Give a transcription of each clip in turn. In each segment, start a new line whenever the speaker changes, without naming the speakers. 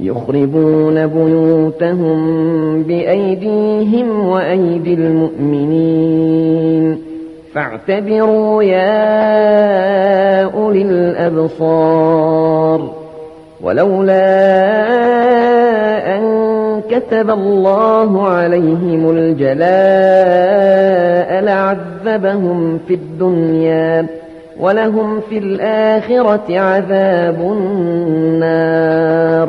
يخربون بيوتهم بأيديهم وأيدي المؤمنين. فاعتبروا يا أولي الأبصار. ولولا أن كتب الله عليهم الجلاء لعذبهم في الدنيا ولهم في الآخرة عذاب النار.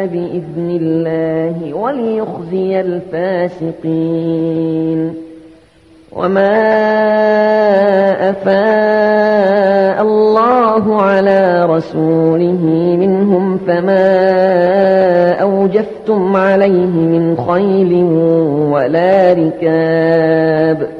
فبإذن الله وليخزي الفاسقين. وما أفاء الله على رسوله منهم فما أوجفتم عليه من خيل ولا ركاب.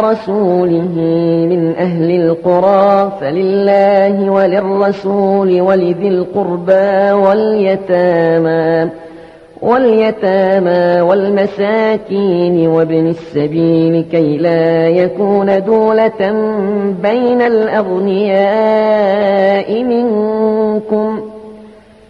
على رسوله من أهل القرى فلله وللرسول ولذي القربى واليتامى واليتامى والمساكين وابن السبيل كي لا يكون دولة بين الأغنياء منكم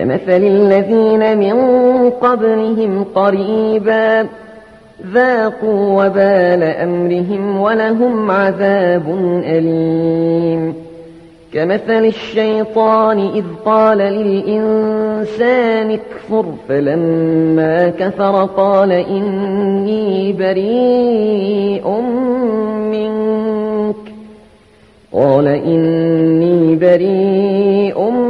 كمثل الذين من قبلهم قريبا ذاقوا وبال أمرهم ولهم عذاب أليم. كمثل الشيطان إذ قال للإنسان اكفر فلما كفر قال إني بريء منك. قال إني بريء منك